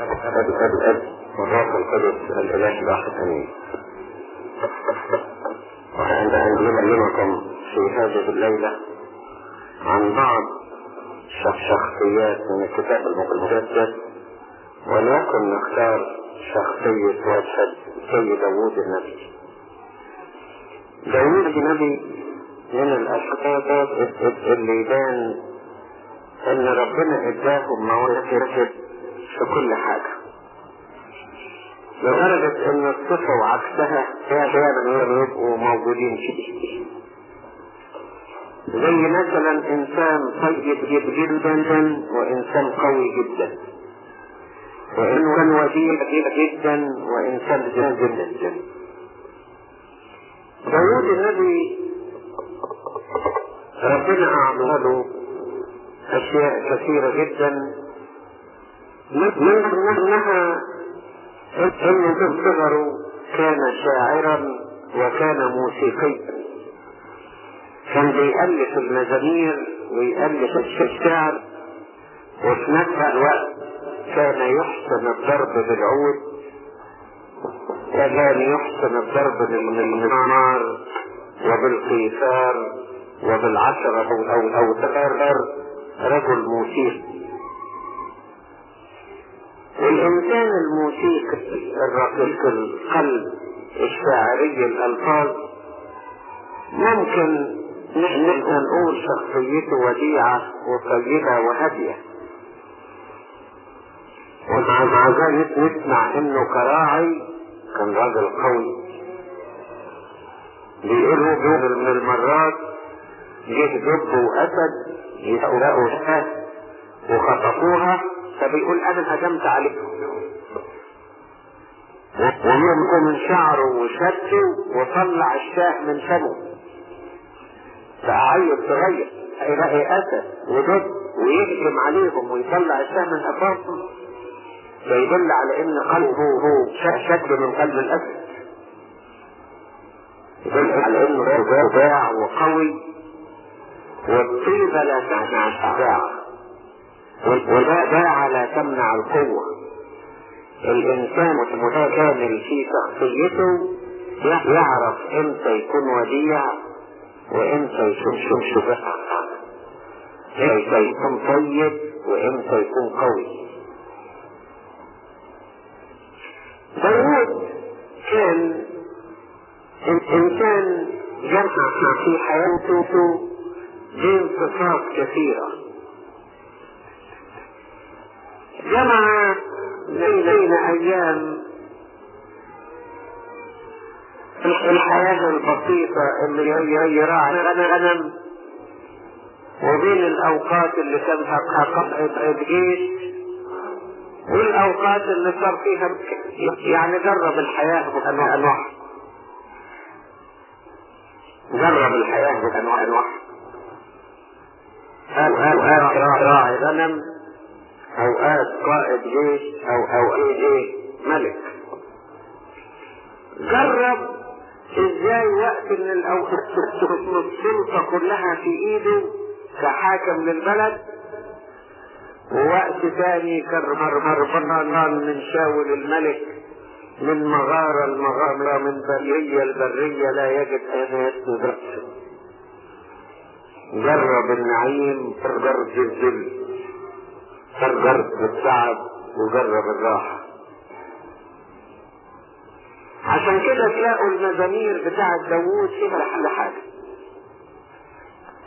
أب أب أب والروح القدس الإله أمين وعند أن أكلمكم في هذه الليلة عن بعض شخصيات من الكتاب المقدس ولكن نختار شخصية واحد سيد داوود النبي داوود النبي من الأشخاص اللي يبان ان ربنا اداهم مواهب في كل حاجة. لدرجة إن الصفة وعكسها فعلا يبقوا موجودين فيه. زي مثلا إنسان طيب جدا وإنسان قوي جدا. وانسان وديع جدا وإنسان جدا جدا. داود النبي ربنا اعمله أشياء كثيرة جدا. منها انه في صغره كان شاعرا وكان موسيقيا كان بيألف المزامير ويألف الشعر وفي نفس الوقت كان يحسن الضرب بالعود وكان يحسن الضرب بالمنار وبالقيثار وبالعشرة أو أو أو رجل موسيقي والإنسان الموسيقي الرقيق القلب الشاعري الألفاظ ممكن نحن نقول شخصيته وديعة وطيبة وهادية. ومع مع ذلك نسمع إنه كراعي كان راجل قوي. بيقولوا جزء من المرات جه دب وأسد يسرقوا شاه وخطفوها فبيقول أنا هجمت عليكم ومنكم من شعره وشده وطلع الشاه من فمه. فعيل صغير هيلاقي أسد ودب ويهجم عليهم ويطلع الشاه من افاقهم ده يدل على إن قلبه هو شد من قلب الأسد. يدل على إنه شجاع وقوي. والطيبة لا تمنع الشجاعة والباعة لا تمنع القوة. الإنسان المتكامل في شخصيته يعرف إمتى يكون وديع وإمتى يكون شجاع إمتى يكون طيب وإمتى يكون قوي. داوود كان إنسان جمع في حياته بين صفات كثيرة. جمع بين أيام الحياة البسيطة اللي هي يراعي غنم وبين الاوقات اللي كان حققها جيش والاوقات اللي صار فيها يعني جرب الحياة بانواع جرب الحياة بانواع انواع اوقات راعي غنم أوقات قائد جيش أو أو جيش ملك. جرب إزاي وقت من الأوقات السلطة كلها في إيده كحاكم للبلد ووقت تاني كان هربان من شاول الملك من مغارة المغارة من برية البرية لا يجد أن يسند جرب النعيم جرب الذل جرب التعب وجرب الراحة. عشان كده تلاقوا المزامير بتاعة داوود فيها كل حاجة.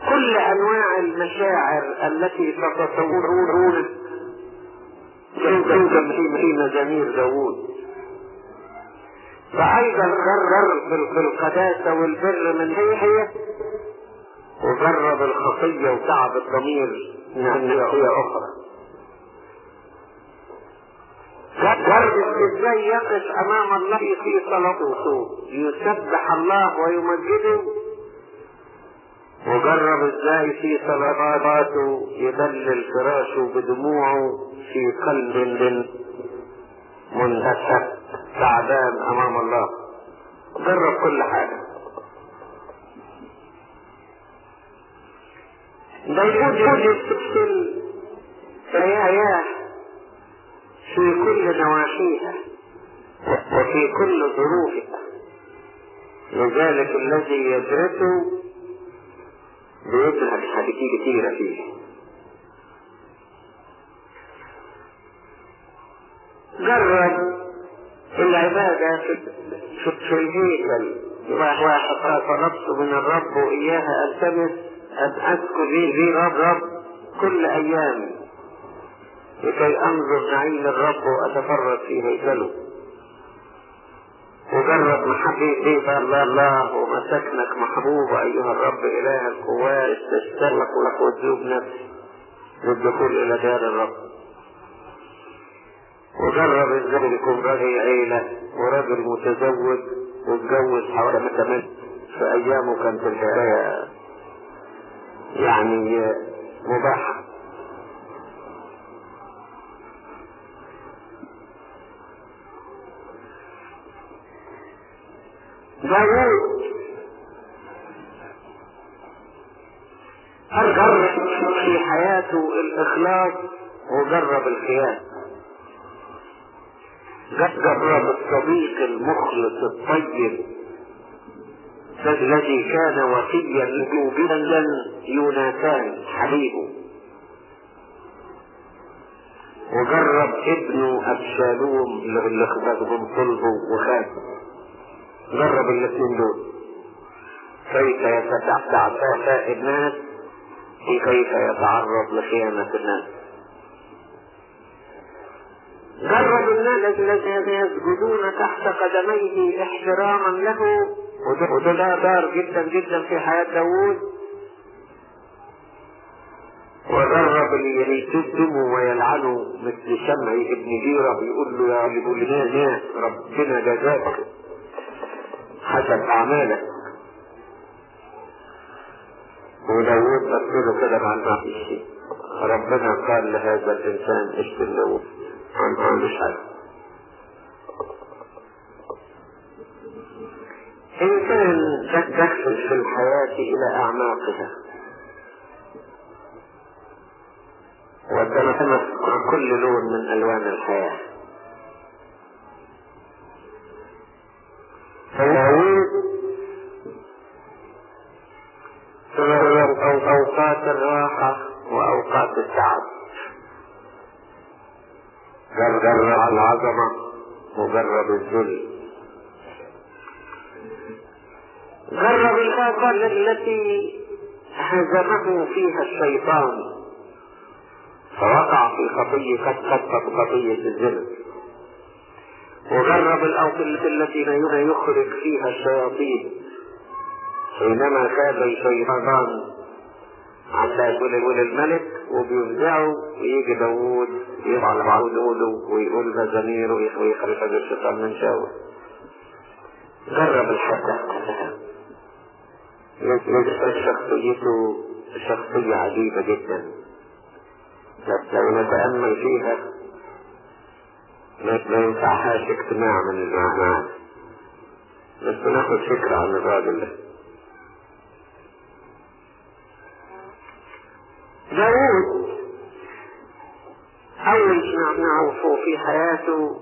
كل أنواع المشاعر التي تتصورون توجد في مزامير داوود. فايضا غرر بالقداسة والبر من هي هي وجرب الخطية وتعب الضمير من ناحية أخرى. جرب إزاي يقف امام الله في صلاته يسبح الله ويمجده. وجرب إزاي في صلواته يبلل فراشه بدموعه في قلب منهشك تعبان امام الله. جرب كل حاجة. ده يوجد يستفصل حياة في كل نواحيها وفي كل ظروفها. لذلك الذي يدرسه بيدرك حاجات كتيرة فيه. جرب العبادة في, الهيكل واحد طلبت من الرب وإياها ألتمس أن أذكر في رب رب كل أيامي. لكي أنظر نعيم الرب وأتفرج في هيكله. وجرب محبة بيت الله الله ومساكنك محبوب أيها الرب إله القوات تشتغلك لك وتذوب نفسي للدخول إلى دار الرب. وجرب إزاي يكون راجل عيلة وراجل متزوج واتجوز حوالي كمان في أيامه كانت الحياة يعني مباحة. داوود جرب في حياته الإخلاص وجرب الخيانة؟ جرب الصديق المخلص الطيب الذي كان وفيا له بلا يوناتان حبيبه. وجرب ابنه أبشالوم اللي خدهم صلبه وخاته جرب الاثنين دول. كيف يتتعتع الناس؟ كيف يتعرض لخيانة الناس؟ جرب الناس الذين يسجدون تحت قدميه احتراما له وده ده دار جدا جدا في حياة داوود. وجرب اللي يشتمه ويلعنه مثل شمع ابن جيرة يقول له يا ابن ربنا جزاك. حسب اعمالك وداود بص كده مع ما في شيء ربنا قال لهذا الإنسان اشتم له عن عن مش حاجة إنسان تدخل في الحياة إلى أعماقها. وتنتمس مع كل لون من ألوان الحياة. فداود أو أوقات الراحة وأوقات التعب. جرب العظمة وجرب الذل. جرب الآفة التي هزمه فيها الشيطان. فوقع في خطية قد خطية الزنا وجرب الأوقات التي يخرج فيها الشياطين. حينما كاد الشيطان حتى يقول الملك وبيفزعه ويجي داوود يضع على وجوده ويقول مزامير ويخرج هذا الشيطان من شاول جرب الحدث يجد شخصيته شخصية عجيبة جدا. لو نتأمل فيها ما ينفعهاش اجتماع من المعنى بس ناخد فكرة عن الراجل ده. داود أول ما نعرفه في حياته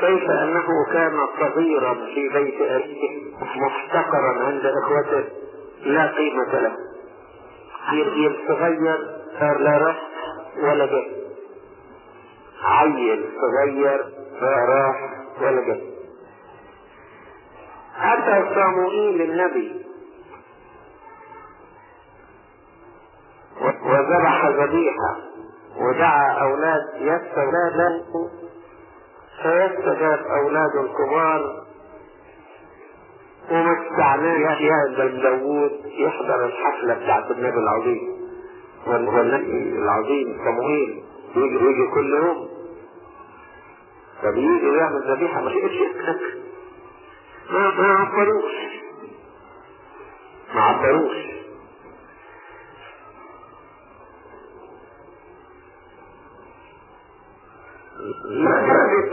كيف أنه كان صغيرا في بيت أبيه محتقرا عند إخوته لا قيمة له. عيل صغير صار لا راح ولا جه عيل صغير راح ولا جه أتى صموئيل النبي وذبح ذبيحة. ودعا أولاد يس أولاده فيستجاب أولاد الكبار. وما استعناه يا داوود يحضر الحفلة بتاعت النبي العظيم. والنبي العظيم صموئيل يجي يجي كل يوم. فبيجي ويعمل ذبيحة ما تقدرش يسكت ما ما عبروش ما عبروش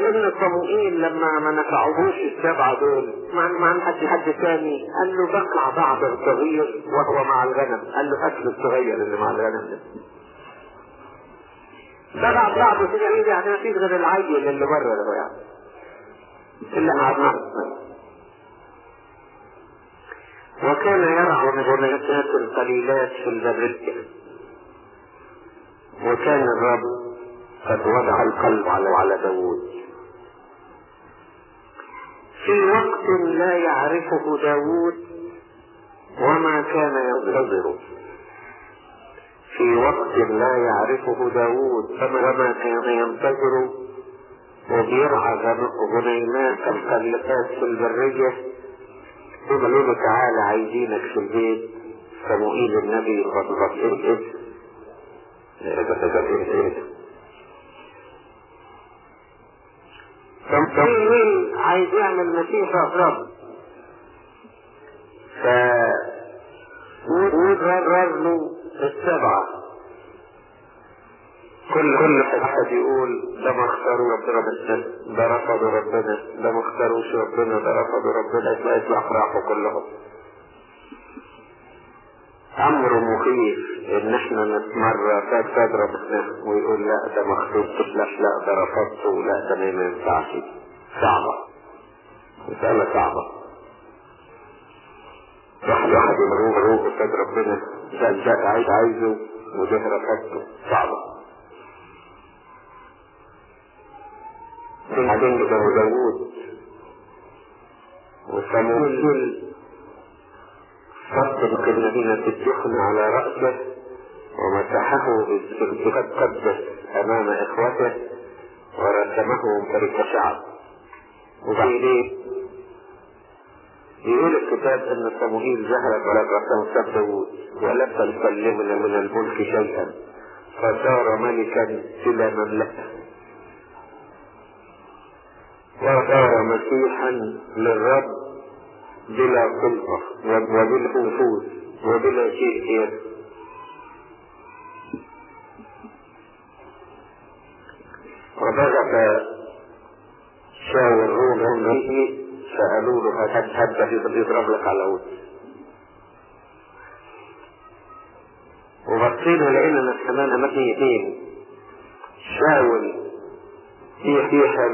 ان صموئيل لما ما نفعوهوش السبعة دول. ما ما حد حد تاني. قال له بقع بعض الصغير وهو مع الغنم. قال له أكل الصغير اللي مع الغنم ده. طبعا بعض كده يعني ما فيش غير العيل اللي بره ده يعني اللي قعدنا وكان يرعى غنيات القليلات في البرية وكان الرب قد وضع القلب على على داوود في وقت لا يعرفه داوود وما كان ينتظره في وقت لا يعرفه داوود وما كان ينتظره وبيرعى غنيمات القلقات في البرية قالوا له تعالى عايزينك في البيت صموئيل النبي قد غفر صموئيل عايز يعمل مسيحة رب ف وقرر له السبعة. كل كل واحد يقول ده ما اختاروا ربنا بس ده رفضوا ربنا ده ما اختاروش ربنا ده رفضوا ربنا يطلع يطلع راحوا كلهم. أمر مخيف إن إحنا نتمرى فات فات ربنا ويقول لا ده ما اخترتش لا لا ده رفضته لا ده ما ينفعش. صعبة. مسألة صعبة. واحد واحد يروح يروح قصاد ربنا. ده عايز عايزه وده رفضته صعبة بعدين ده داوود وصمويل صدق المدينة الدخن على رأسه ومسحه بالقد قدس أمام إخوته ورسمه ملك شعب وبعدين يقول الكتاب أن صموئيل ظهرت على سب داوود ولم تسلمنا من الملك شيئا فصار ملكا إلى مملكه وصار مسيحا للرب بلا سلطة وبلا نفوذ وبلا شيء. يد وبغت شاور روح سألوا له هل يضرب لك على العود وبصينا لقينا كمان امامنا اثنين شاول. في فيها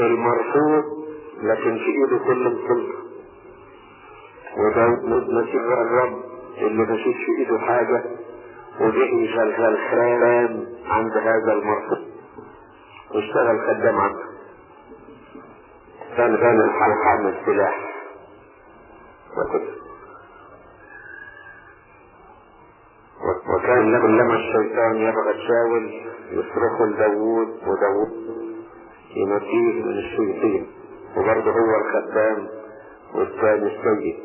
المرفوض لكن في إيده كل السلطة وداود مسيح الرب اللي مفيش في إيده حاجة وجه يشغل خام عند هذا المرفوض واشتغل خدام عنده كان كان الحلقة من السلاح. وكده وكان لما الشيطان يبغى تشاول يصرخ لداوود وداوود ينجيه من الشيطين وبرضه هو الخدام والثاني السيد.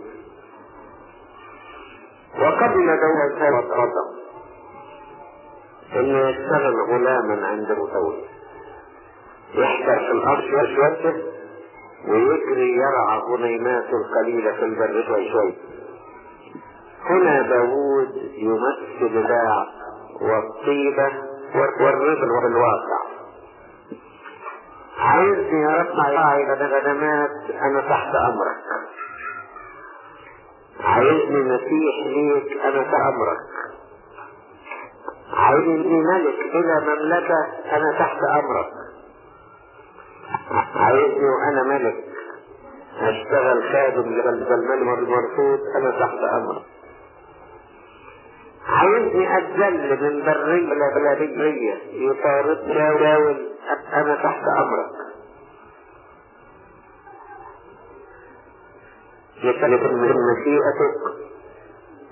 وقبل دولة كانت غضب انه يشتغل غلاما عند متوت يحفر في الأرض شوية ويجري يرعى غنيماته القليلة في البر شوي هنا داوود يمثل الباع والطيبة والرضا والواقع عايزني اطلع راعي غنمات أنا تحت أمرك. عايزني مسيح ليك أنا تحت أمرك. عايزني ملك إلى مملكة أنا تحت أمرك. عايزني وأنا ملك. أشتغل خادم للملك المرفوض أنا تحت أمرك. عايزني أتذل من برية لبلدية يطاردني ويراول أنا تحت أمرك. يتلف من مشيئتك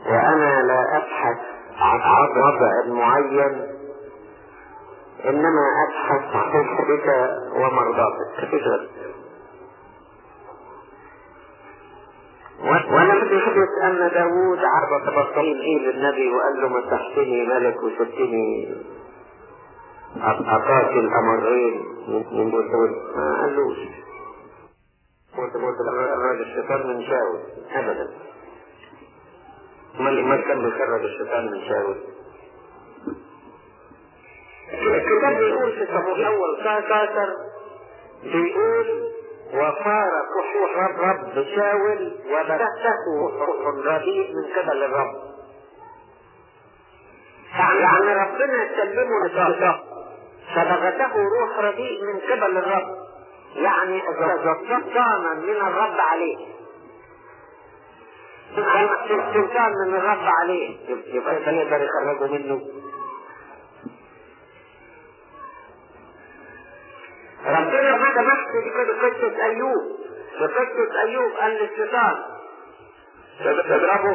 وأنا لا أبحث عن وضع معين. إنما أبحث عن حبك ومرضاتك تشغل ولم يحدث أن داوود عرض بطين إيه للنبي وقال له مسحتني ملك وسبتني اقاتل امرين من دول ما قالوش. قلت قلت الراجل الشيطان من شاول ابدا. ما كان بيخرج الشيطان من شاول الكتاب بيقول في الصفوف الأول كاسر بيقول وصار كحوح الرب شاول روح رديء من قبل الرب. يعني ربنا سلمه لصالح فبغته روح رديء من قبل الرب. يعني سلطانا من الرب عليه. سلطان من الرب عليه. يبقى يقدر يخرجه منه. ربنا ما سمحت دي قصة أيوب في قصة أيوب قال للشيطان تضربه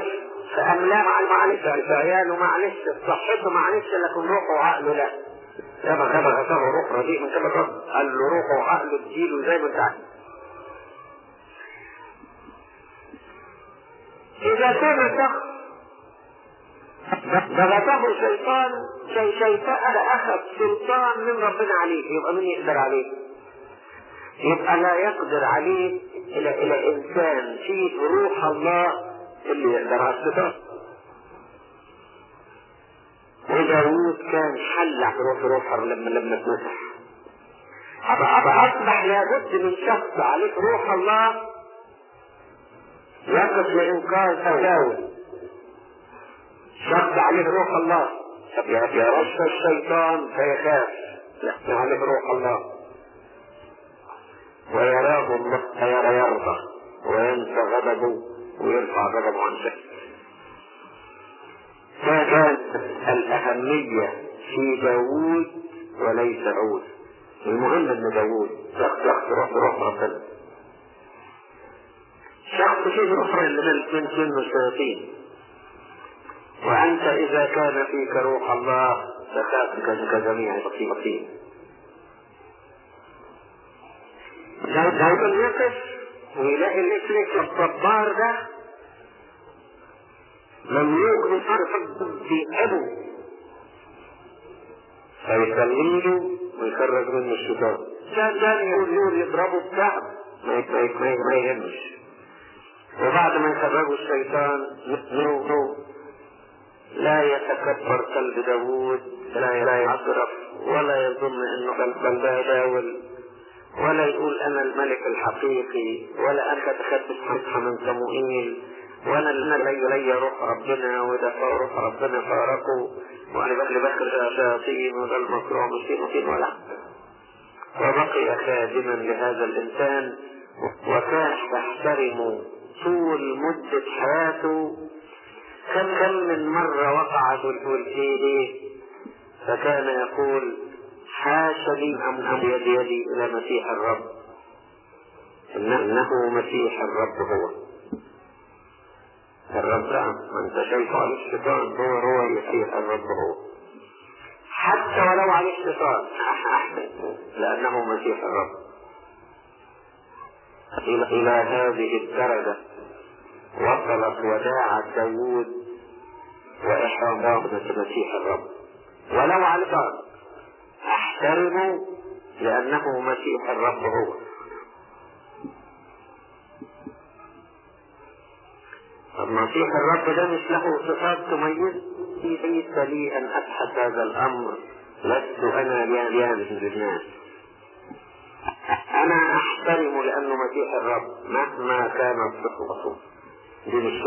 في أملاك معلش عياله معلش صحته معلش لكن روحه وعقله لا يابا غابة غسله روح رديء من كده الرب قال له روحه وعقله تجيله زي ما انت إذا كان شخص ضغطه شيطان شي شيطان أخذ سلطان من ربنا عليه يبقى مين يقدر عليه؟ يبقى لا يقدر عليه إلى إلى إنسان فيه روح الله اللي يقدر على الشيطان وداوود كان حل روح روح لما لما اتمسح أصبح لابد من شخص عليه روح الله. يقف لإنقاذ داود شخص عليه روح الله. يرش الشيطان فيخاف. لا عليه روح الله. ويراه الله فيرى يرضى. وينسى غضبه ويرفع غضبه عن شيء. فكانت الأهمية في داوود وليس عود المهم إن داوود شخص روح روح ربنا. شخص فيه أخرى اللي من سن الشياطين. وأنت إذا كان فيك روح الله فخافك كجميع المصيبين داود يقف. ويلاقي الاسلك الصبار ده مملوك في أبو. فيسلمه ويخرج منه الشيطان. كان كان يقول يقول يضربه بتعب ما يهمش. وبعد ما يخرجوا الشيطان نو لا يتكبر قلب داوود لا يعترف ولا يظن أنه بل داول ولا يقول أنا الملك الحقيقي ولا أنا تخدم فتحة من صموئيل وأنا اللي لي لي روح ربنا وده روح ربنا فارقه وأنا بخلي بخر شياطين وده المصروع مسكين مسكين ولا وبقي خادما لهذا الإنسان وكان يحترم طول مدة حياته كم كم من مرة وقع تقول إيه فكان يقول حاش لي أم يدي يدي إلى مسيح الرب. إنه مسيح الرب هو. الرب ما أنت على الشيطان هو هو مسيح الرب هو. حتى ولو على الشيطان. لأنه مسيح الرب. إلى هذه الدرجة. وصلت وداعة داوود وإحرام مسيح الرب. ولو على الأرض احترمه لأنه مسيح الرب هو. طب مسيح الرب ده مش له صفات تميز. ليس لي أن أبحث هذا الأمر. لست أنا جانب للناس أنا أحترمه لأنه مسيح الرب مهما كانت صفته دي مش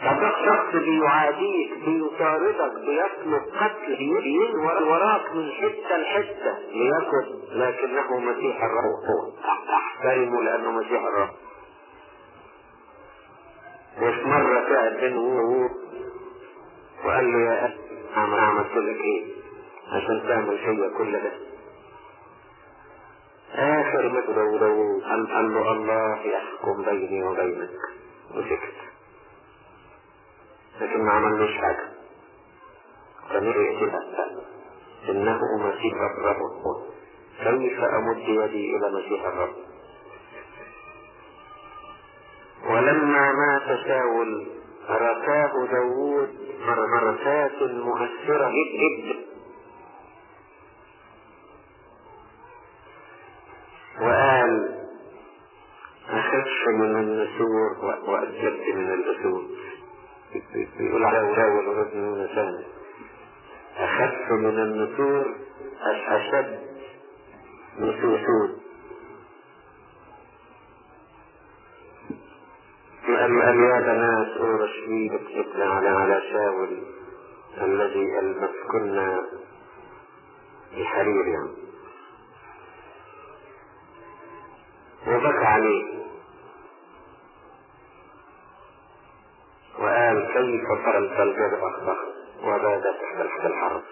فده شخص بيعاديك بيطاردك بيطلب قتل بيجري وراك من حتة لحتة ليكن لكنه مسيح الرب. هو أحترمه لأنه مسيح الرب. وفي مرة قاعد بينه وقال له يا أخي أنا عملت لك إيه؟ عشان تعمل فيا كل ده. آخر ما داوود قال له الله يحكم بيني وبينك. وسكت لكن ما عملوش حاجة؟ كان يقتلها إنه مسيح الرب. كيف أمد يدي إلى مسيح الرب؟ ولما مات شاول ركاه داوود مرتات مؤثرة. جدا وقال أخف من وأجبت من الأسود. يقول على داول ورد ثاني أخف من النسور أشد نسور قال يا بنات أورشليم إبن على على شاول الذي المسكن بحرير يعني. وبكى عليه. وقال كيف فرلت الجرح الضخم وباد تحت الحرب؟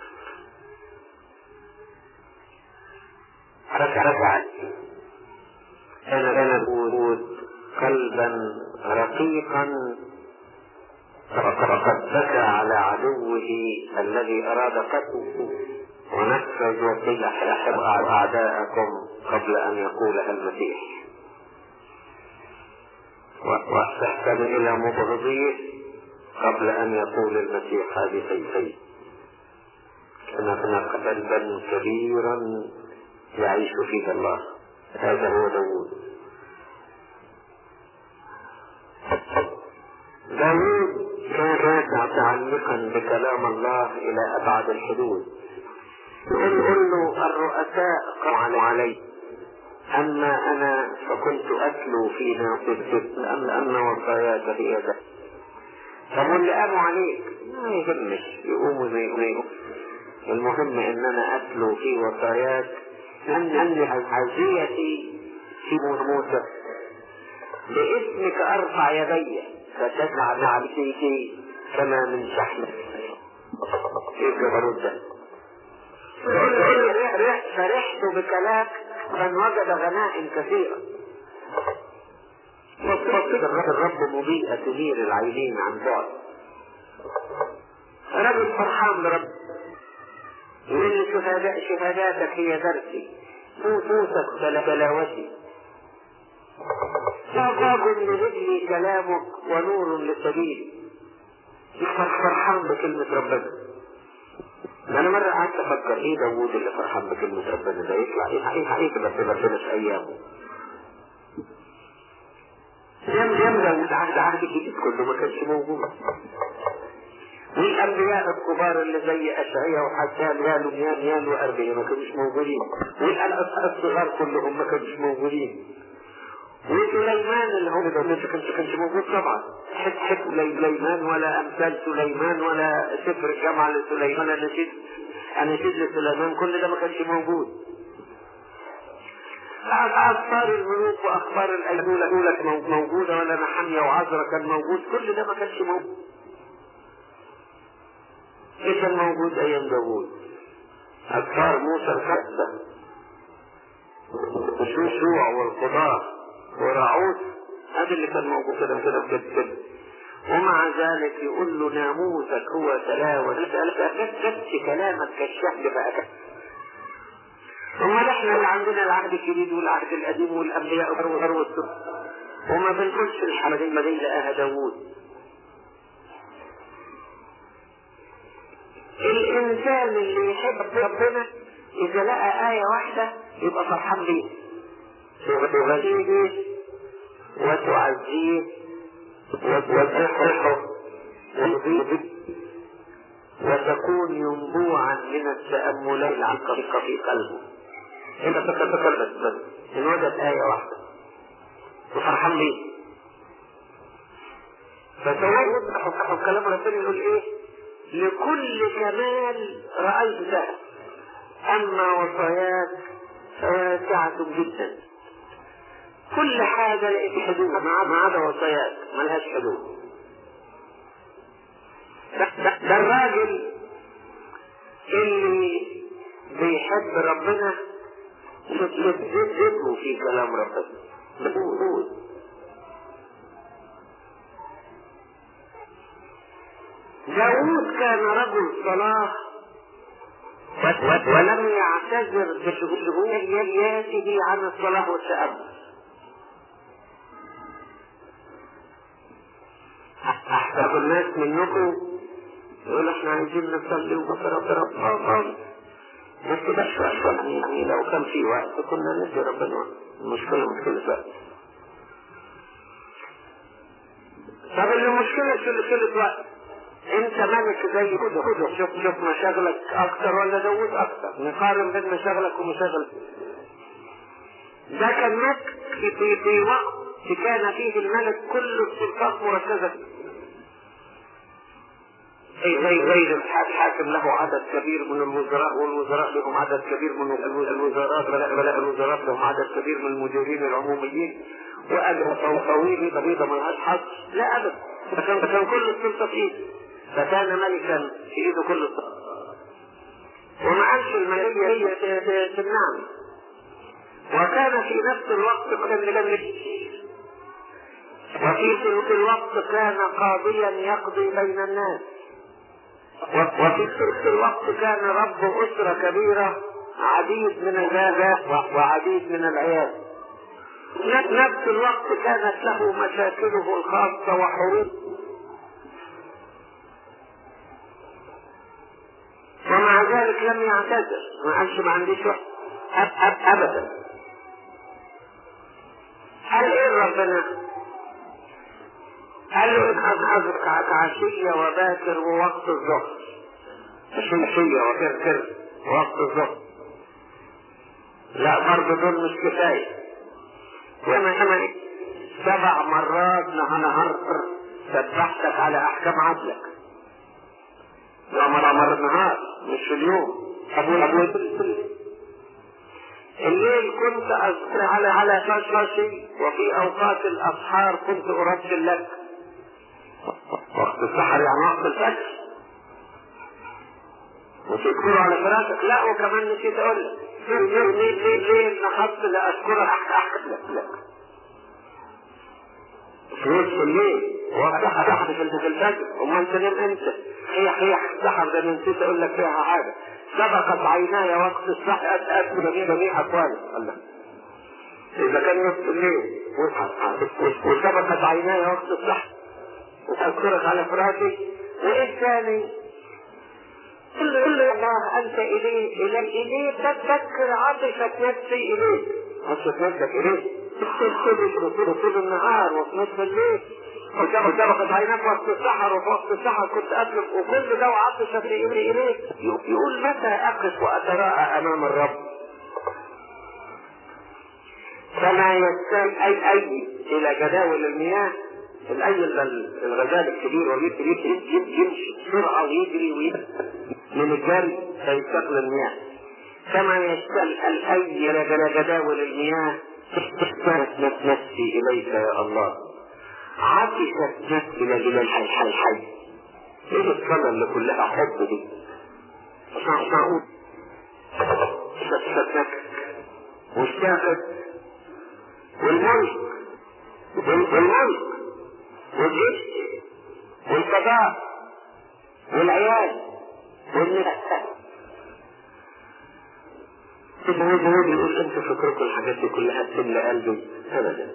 ركع ركع كان لنا الوجود قلبا رقيقا فقد بكى على عدوه الذي أراد قتله. ونفذ وقيل احب أعداءكم قبل أن يقولها المسيح. وأستحسن إلى مبغضيه. قبل أن يقول المسيح هذه سيفين كان قلبا كبيرا يعيش فيه الله هذا هو داوود. داوود كان متعلقا بكلام الله إلى أبعد الحدود. يقول له الرؤساء قالوا علي أما أنا فكنت أتلو في ناصيتك لأن ان وصاياك هي ذا طب واللي قاموا عليك. ما يهمش يقوموا زي ما يقوموا المهم ان أنا أتلو في وصاياك أن عندي عزيتي في موسى. باسمك أرفع يدي. فتجعل عبديك كما من كيف الغرود ده فرحت بكلاك. من وجد غنائم كثيرة وصفت الرب مضيئة تنير العينين عن بعد رجل فرحان برب يقول لي شهادات شهاداتك هي درسي نفوسك بلاوتي شغاب لرجلي كلامك ونور لسبيلي فرحان بكلمة ربنا أنا مرة قعدت أفكر إيه داوود اللي فرحان بكلمة ربنا ده يطلع إيه إيه إيه كده ربنا في ايامه يم يم داوود عهد عهد الجديد كله ما كانش موجود والانبياء الكبار اللي زي اشعياء وحسان يالو ميان يالو اربعين ما كانوش موجودين والانبياء الصغار كلهم ما كانوش موجودين وسليمان اللي هو ده ما كانش كانش موجود طبعا حد سليمان ولا امثال سليمان ولا سفر الجامعة لسليمان أنا نسيت أنا نسيت لسليمان كل ده ما كانش موجود أخبار الملوك وأخبار الأولى الأولى موجودة ولا نحمية وعزرة كان موجود؟ كل ده ما كانش موجود. إيه كان موجود أيام داوود؟ أخبار موسى الخبزة وشوشوع والقضاء وراعوت. هذا اللي كان موجود كده كده كده كده. ومع ذلك يقول له ناموسك هو تلاوة نفس كلامك كالشهد بقى امال إحنا اللي عندنا العهد الجديد والعهد القديم والأنبياء والغر وما بنقولش الحمدين دي لقاها داوود. الإنسان اللي يحب ربنا إذا لقى آية واحدة يبقى فرحان بيه. تغنيه وتعزيه وتفرحه وتكون ينبوعا من التأملات العميقة في قلبه. انت تفكر بس بس. ان وجد آية واحدة. وفرحان بيه. فتوجد كلام ربنا يقول إيه؟ لكل كمال رأيت له أما وصاياك فواسعة جدا. كل حاجة لقيت حدود ما عدا وصاياك ملهاش حدود. ده الراجل اللي بيحب ربنا يثبته في كلام ربنا بقول داود كان رجل صلاح. ولم يعتذر بشغولياته عن الصلاة والتأمل. أحسب الناس منكم. يقول إحنا عايزين نصلي وبكرة ربنا بس ده شوية يعني لو كان في وقت كنا ندي ربنا. المشكلة مشكلة وقت طب المشكلة مشكلة وقت انت ملك زي كده كده شوف شوف مشاغلك أكتر ولا داوود أكتر. نقارن بين مشاغلك ومشاغل ده كان ملك في في وقت كان فيه الملك كل السلطات مركزة زي زي زي الحاكم له عدد كبير من الوزراء والوزراء لهم عدد كبير من الوزارات بلاء الوزارات لهم عدد كبير من المديرين العموميين. وأجر طويل طويله ما لهاش حد لا ابدا فكان كان كل السلطة في ايده فكان ملكا في ايده كل السلطة. وما قالش الماليه هي تمنعني وكان في نفس الوقت لم وفي تلك الوقت كان قاضيا يقضي بين الناس. وفي تلك الوقت كان رب أسرة كبيرة عديد من الآباء وعديد من العيال. نفس الوقت كانت له مشاكله الخاصة وحروب. ومع ذلك لم يعتذر ما قالش ما عنديش وقت. أبدا. قال إيه ربنا؟ قال له اذهب عشية وباكر ووقت الظهر. عشية وباكر ووقت الظهر. لا برضه دول مش كفاية. وما أنا سبع مرات نهار سبحتك على أحكام عدلك. ومر مر النهار مش في اليوم ابو ابو الليل كنت أذكر على على شاشي وفي أوقات الأسحار كنت ارسل لك. وقت السحر يعني وقت الفجر. وتذكر على فراشك لا وكمان نسيت أقول لك. ليه ليه ليه ليه نحط لاذكرك أحكي لك لا في نصف الليل وقتها تحت في الفجر. أمال تنام إمتى؟ هي هي السحر ده نسيت أقول لك فيها حاجة. سبقت عيناي وقت السحر. اتاكد من جميع اقوالي الله. إذا كان نصف الليل وسبقت عيناي وقت السحر. وأذكرك على الثاني؟ قل له الله أنت إليه إلي إليه تذكر عاطفة نفسي إليك عاطفة نفسك إليك طول طول النهار وفي نصف الليل وسبقت عيناك وقت السحر وفي وقت السحر كنت أطلب وكل ده وعاطفة إلي إليك يقول متى أقف وأتراءى أمام الرب؟ كما يستاهل أي أي إلى جداول المياه الاي الغزال الكبير ويمشي يمشي بسرعة ويجري من الجري فيستقل المياه. كما يشتل رجل جداول المياه اشتهت نفسي إليك يا الله. عطشت إلى إلى الحي. حي حي إيه الصلاة اللي كلها حب دي معقول اشتهت نفسك واشتهت والملك. والملك. والجيش والقضاء والعيال والنساء هو هو بيقول أنتوا فكركم الحاجات دي كلها تملى قلبي ابدا.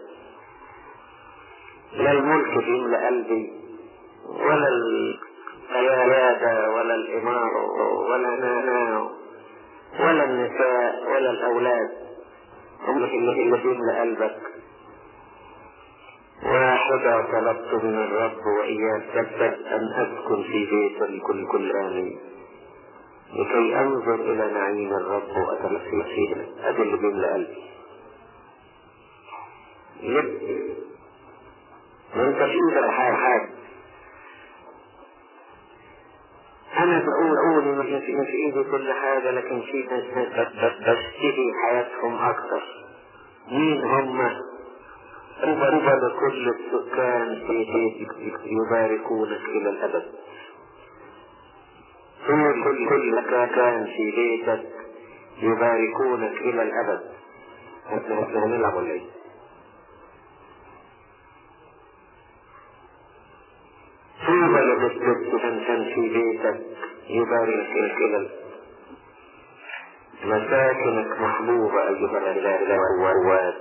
لا الملك بيملى قلبي ولا القيادة ولا الإمارة ولا نانا ولا النساء ولا الأولاد. هم اللي بيملى قلبك. واحدة طلبت من الرب وإياه ثبت أن أسكن في بيت الكل كل آمين. لكي أنظر إلى نعيم الرب وأتمثل فيه. هذا اللي بيملى قلبي. يبكي ما انت إيدك حاجة. أنا بقول أقول ما في إيدي كل حاجة لكن في ناس بشتهي حياتهم أكتر. مين هم؟ طوبى لكل السكان في بيتك يباركونك إلى الأبد. كل كل كل كان في بيتك يباركونك إلى الأبد. إحنا هنلعب ولا إيه؟ طوبى لكل كان في بيتك يباركك إلى الأبد. مساكنك محبوبة أيها والواد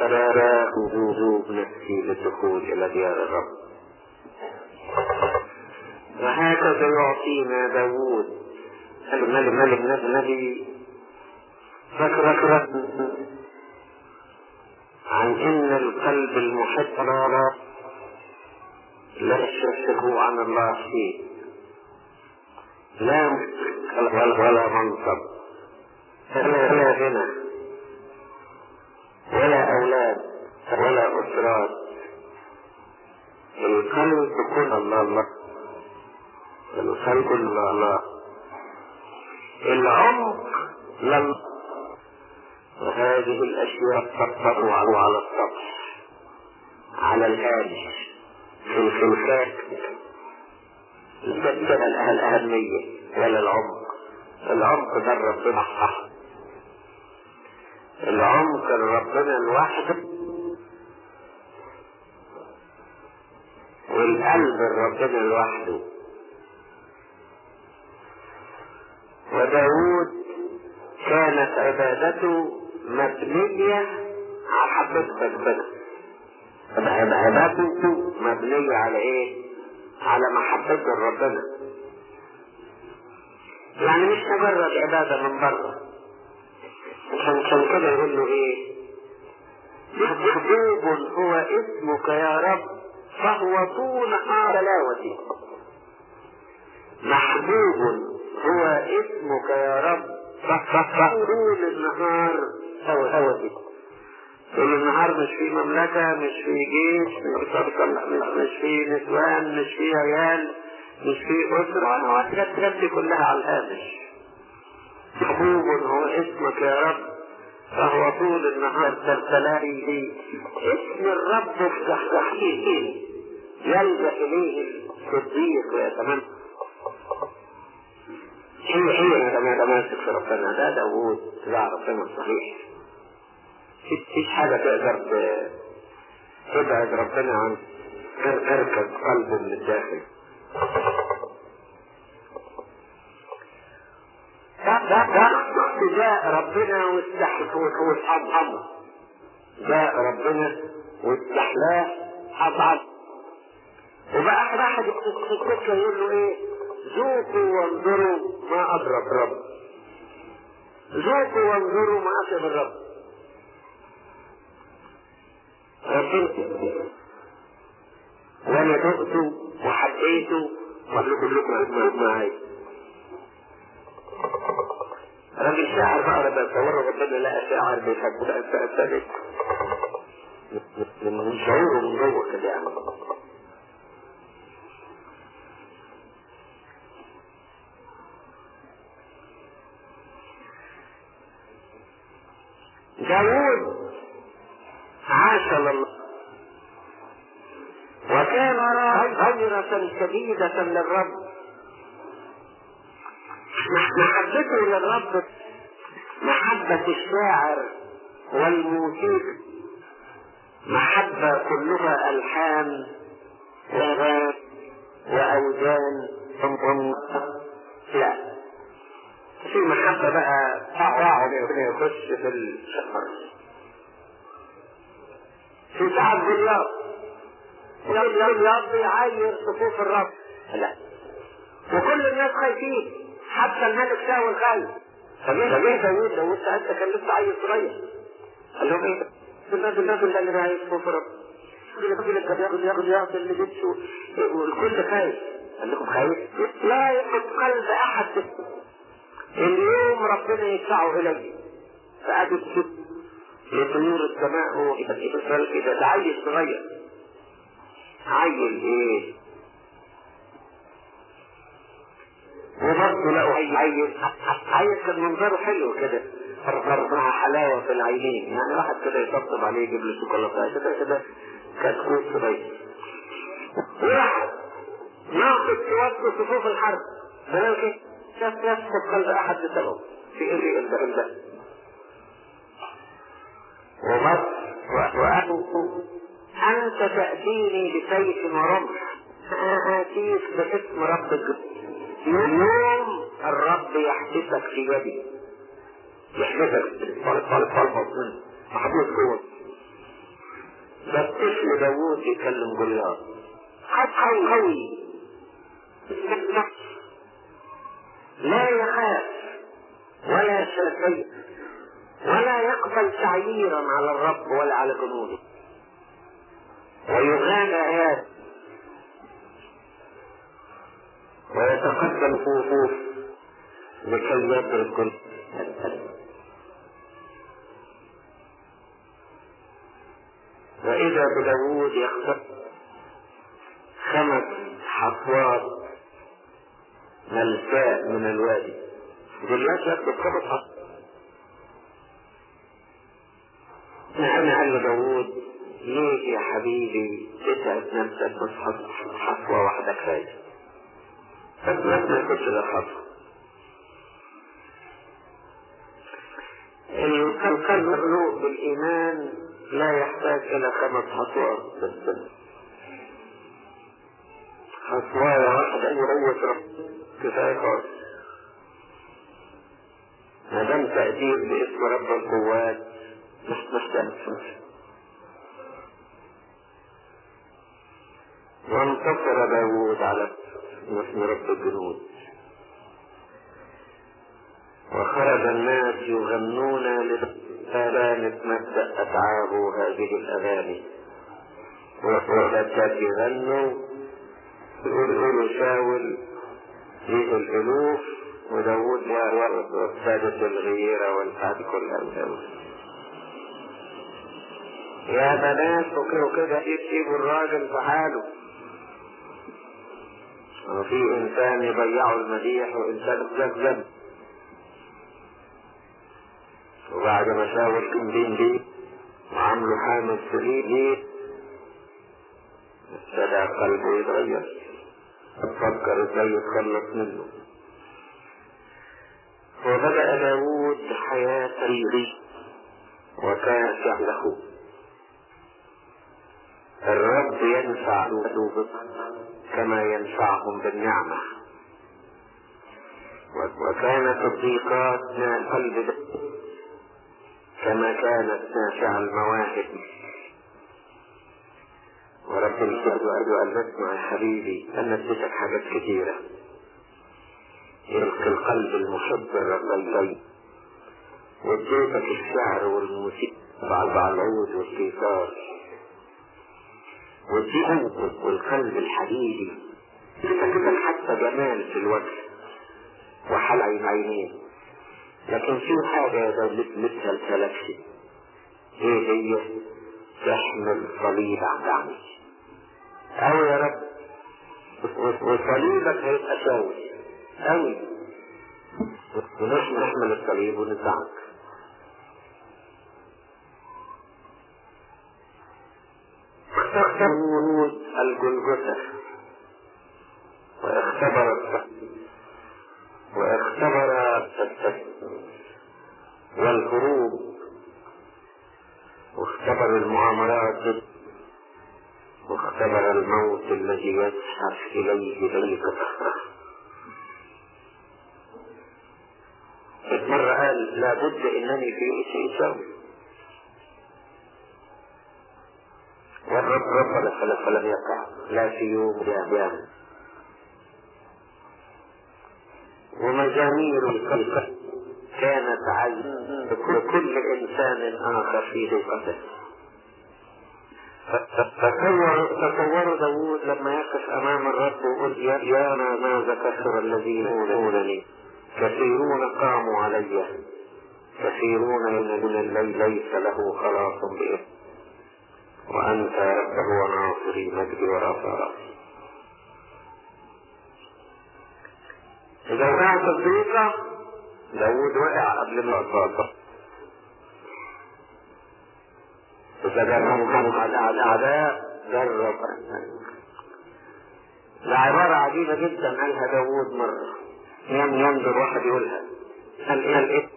قرار وجوب نفسي للدخول إلى ديار الرب. وهكذا يعطينا داوود. الملك ملك النبي ذكر عن إن القلب المحب لا يشركه عن الله شيء. لا ولا منصب. ولا غنى. ولا أولاد ولا أسرات. القلب كل الله الله. القلب الله الله. العمق لم. وهذه الأشياء تطبق على السطح على الهامش في الخلفات ليست الأهمية ولا العمق. العمق ده ربنا صح العمق ربنا لوحده والقلب ربنا لوحده. وداود كانت عبادته مبنية على حبة ربنا عبادته مبنية على إيه؟ على محبة ربنا. يعني مش مجرد عبادة من بره. عشان كده يقول له إيه؟ محبوب هو اسمك يا رب فهو طول تلاوتي محبوب هو اسمك يا رب فهو طول النهار تلاوتي طول النهار مش في مملكة مش في جيش مش مش في نسوان مش في عيال مش في أسرة أنا وحدة كلها على الهامش. محبوب هو اسمك يا رب. فهو طول النهار ترتلائي لي. اسم الرب الزحزحين يلجأ إليه الصديق ويتمنى. هي هي متماسك في ربنا. ده داوود تبع ربنا الصحيح مفيش حاجة تقدر تبعد ربنا عن اركب قلبه من الداخل. ده جاء ربنا واستحلاه جاء ربنا واستحلاه أضعف وبقى واحد يقول له إيه؟ ذوقوا وانظروا ما أضرب رب. ذوقوا وانظروا ما أطيب الرب. ربنا. وأنا ذقته لكم لكم معايا راجل شاعر بقى لما تصور ربنا لقى شاعر بيحب بقى الثالث من شعوره من جوه كده يعني. داوود عاش لله وكان غيرة شديدة للرب. محبته للرب محبة الشاعر والموسيقى. محبة كلها ألحان وغاب وأوزان لا. في محبة بقى يقعد يخش في الشهر في ساعات بلياض بلياض بيعاير صفوف الرب. لا. وكل الناس خايفين. حتى الملك شاول خايف فجه داوود داوود ساعتها كان لسه عيل صغير قال لهم إيه؟ الناس الناس اللي عايز صفوف الرب يقول لك ياخد ياخد ياخد اللي جبته. والكل خايف قال لكم خايف؟ لا يقف قلب أحد. اليوم ربنا يدفعه الي فقعدوا تشوف لطيور السماء. هو اذا ده عيل صغير. عيل إيه؟ وبرضه لقوا عيل عيل كان منظره حلو كده. مع حلاوة في العينين. يعني واحد كده يطبطب عليه يجيب له شوكولاتة. كده كده كتكوت صغير. واحد. ناقص توسط صفوف الحرب. بلاش شاف يسقط قلب أحد بسببه. في إيه؟ البه البه وبس وأنت أنت تأتيني بسيف ورمح. آتيك باسم ربك. يوم الرب يحبسك في يدي. يحبسك. طالب طالب طالب منه محبوس جوه. ده الطفل داوود يكلم جولياط. قد قوي قوي لا يخاف ولا شيء ولا يقبل تعييرا على الرب ولا على جنوده. صفوف لكي يضرب كل إذا بداود يختار خمس حصوات ملساء من الوادي جليات يكتب خمس حصوات نعم قال داود. ليه يا حبيبي؟ تتعب نفسك بس حصوة واحدة كفاية. ما حصوة القلب مملوء بالإيمان لا يحتاج إلى خمس خطوات. خطوة واحدة وهو كفاية خالص. ما دام تأديب باسم رب القوات مش محتاج وانتصر داوود على رب الجنود. وخرج الناس يغنون للآلام تمدأ أتعاب هذه الأغاني. وكانت يغنوا يقولوا شاول فيه الألوف وداود وابتدت الغيرة والفعل كلها يا بنات فكروا كده يسيبوا الراجل في حاله؟ وفي إنسان يضيعوا المديح وإنسان يكذب وبعد ما شاور بين دي وعملوا حامل سليم دي ابتدى قلبه يتغير. فكر إزاي يتخلص منه. وبدأ داود حياة لي وكان له الرب ينفع عدوه كما ينفعهم بالنعمة. وكانت الضيقات من القلب كما كانت نافع المواهب. ورب الشهد وأرجو أن نسمع يا حبيبي أن اديتك حاجات كثيرة يلقي القلب المحب الرقيقين واديتك الشعر والموسيقى بعض العود والقيثار والذئب والقلب الحديدي. اديتك حتى جمال في الوجه وحل عينين لكن في حاجة مثل الكلبش إيه هي؟ تحمل صليب عن أو يا رب وصليبك هيبقى شاوي أوي. ونحن نحمل الصليب ونزعك. ورود الجلجثة. واختبر واختبر والهروب. واختبر المؤامرات واختبر الموت الذي يزحف إليه ليك فخره مرة قال لابد إنني في شيء أسوي والرب رب فلم يقع لا في يوم ولا ومزامير القلب كانت عين لكل انسان اخر في ضيقته تصوروا داوود لما يقف امام الرب ويقول يا يا ماذا كثر الذين يؤذونني كثيرون قاموا علي كثيرون من الليل ليس له خلاص بإذن وأنت يا رب هو ناصري مجدي ورافع رأسي إذا وقعت الضيقة داود وقع قبل ما إذا جربوا على الأعداء جرب. ده عبارة عجيبة جدا قالها داوود مرة. يوم ينظر واحد يقولها. قال إيه؟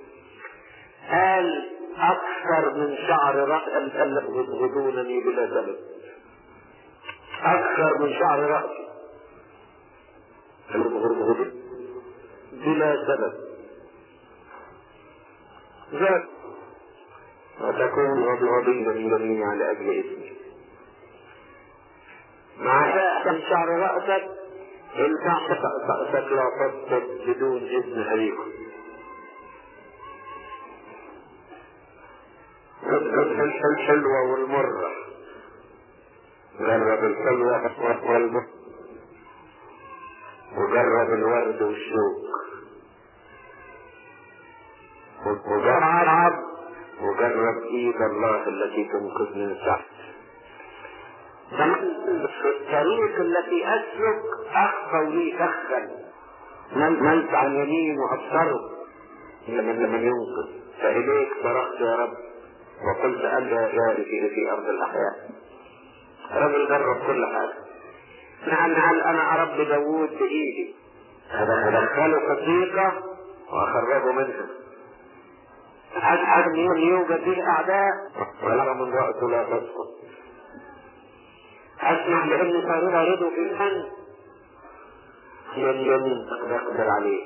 قال أكثر من شعر رأس قال غدونني بلا سبب. أكثر من شعر رأسي. بلا سبب. ذات وتكون غضيبا مني على أجل اسمي مع من شعر رأسك انت لا تسقط بدون إذن أبيكم الحلوة والمرة. جرب الحلوة والمرة. وجرب الورد والشوك. وجرب وجرب إيد الله التي تنقذ من تحت الطريق التي أسلك اخفوا لي فخا ملت عن يمين وابصره لمن ينقذ. فإليك صرخت يا رب. وقلت أنت يا في في أرض الأحياء. رجل جرب كل حاجة. نعم نعم أنا ارب داوود بإيدي. ادخله خطيقه وأخرجه منها. أجعل من يوجد به أعداء. ولا من رأسه لا تسقط أسمع بأن صاروا ردوا في الفن من لم يقدر عليه.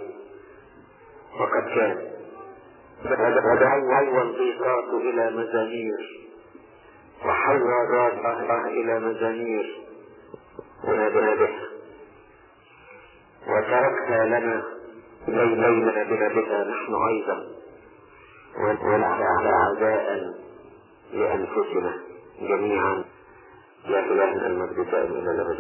وقد كان. ودعوا الضيقات إلى مزامير. وحول ضاقة إلى مزامير. بها وتركنا لنا ليلنا بنا بها نحن أيضا. ونحن أعداء لأنفسنا جميعا. يا إلهنا المجد دائما إلى الأبد